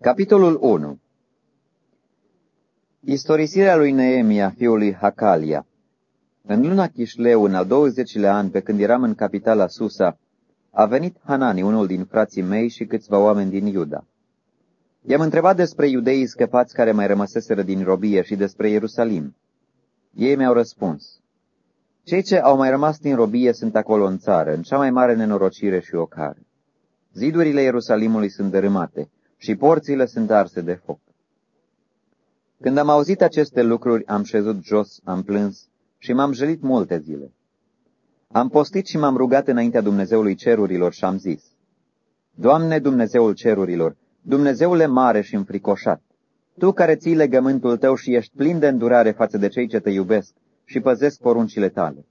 Capitolul 1 Istorisirea lui Neemia, fiului Hacalia În luna Chișleu, în al 20-lea an, pe când eram în capitala Susa, a venit Hanani, unul din frații mei și câțiva oameni din Iuda. I-am întrebat despre iudeii scăpați care mai rămăseseră din robie și despre Ierusalim. Ei mi-au răspuns. Cei ce au mai rămas din robie sunt acolo în țară, în cea mai mare nenorocire și ocare. Zidurile Ierusalimului sunt dărâmate și porțile sunt arse de foc. Când am auzit aceste lucruri, am șezut jos, am plâns și m-am jălit multe zile. Am postit și m-am rugat înaintea Dumnezeului cerurilor și am zis, Doamne Dumnezeul cerurilor, Dumnezeule mare și înfricoșat, Tu care ții legământul Tău și ești plin de îndurare față de cei ce Te iubesc și păzesc poruncile Tale.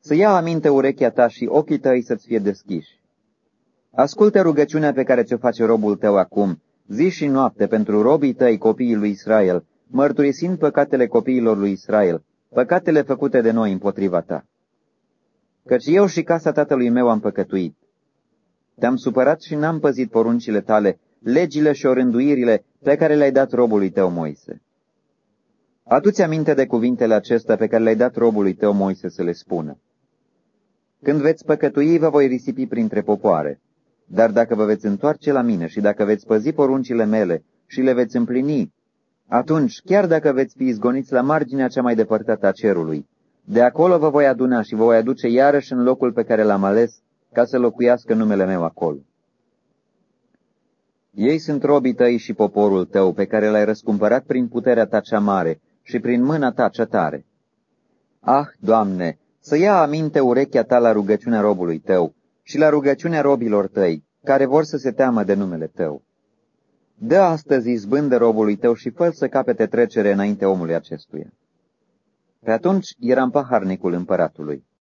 Să ia aminte urechea Ta și ochii Tăi să-ți fie deschiși Ascultă rugăciunea pe care ți-o face robul tău acum, zi și noapte, pentru robii tăi, copiii lui Israel, mărturisind păcatele copiilor lui Israel, păcatele făcute de noi împotriva ta. Căci eu și casa tatălui meu am păcătuit. Te-am supărat și n-am păzit poruncile tale, legile și orânduirile pe care le-ai dat robului tău, Moise. Adu-ți aminte de cuvintele acestea pe care le-ai dat robului tău, Moise, să le spună. Când veți păcătui, vă voi risipi printre popoare. Dar dacă vă veți întoarce la mine și dacă veți păzi poruncile mele și le veți împlini, atunci, chiar dacă veți fi izgoniți la marginea cea mai depărtată a cerului, de acolo vă voi aduna și vă voi aduce iarăși în locul pe care l-am ales ca să locuiască numele meu acolo. Ei sunt robii tăi și poporul tău, pe care l-ai răscumpărat prin puterea ta cea mare și prin mâna ta cea tare. Ah, Doamne, să ia aminte urechea ta la rugăciunea robului tău și la rugăciunea robilor tăi, care vor să se teamă de numele tău. Dă astăzi izbândă robului tău și fă să capete trecere înainte omului acestuia. Pe atunci eram paharnicul împăratului.